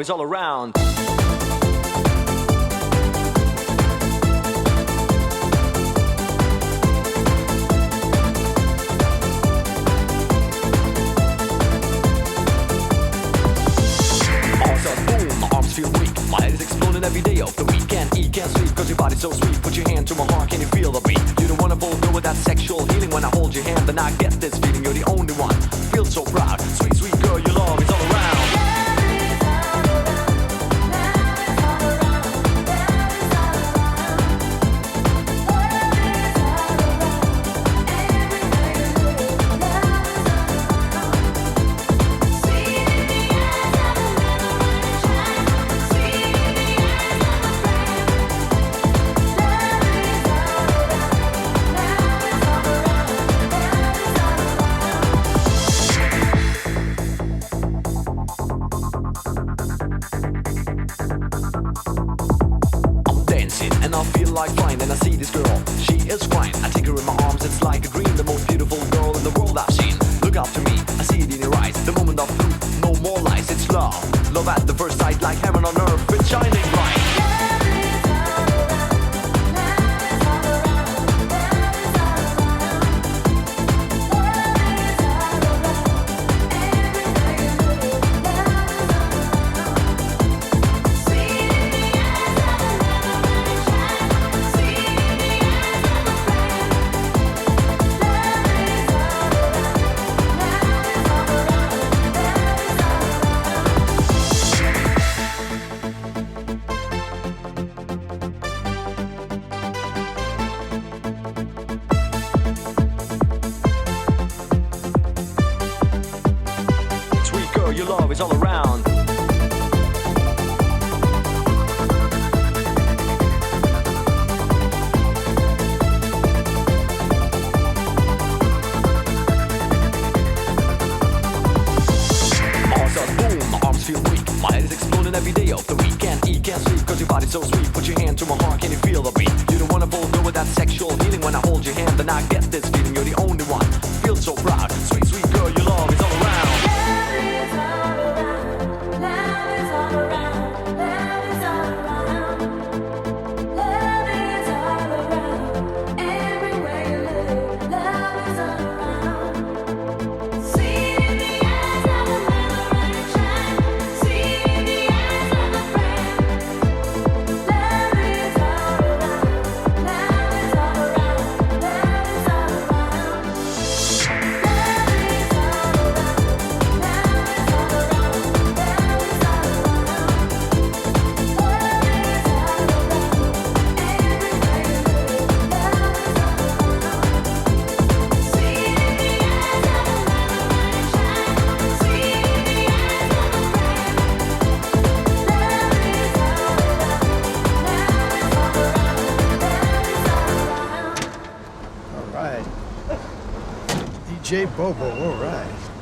is all around. Every day of the week. Can't eat, can't sleep, cause your body's so sweet. Put your hand to my heart, can you feel the beat? You don't wanna fulfill with that sexual healing. When I hold your hand, then I get like heaven on earth, Your love is all around. Every day of the week. Can't eat, can't sleep, cause your body's so sweet. Put your hand to my heart, can you feel the beat? You don't wanna fall fulfill with that sexual healing. When I hold your hand, then I get this feeling. You're the only one. Feel so proud. Sweet, sweet DJ Bobo, all right.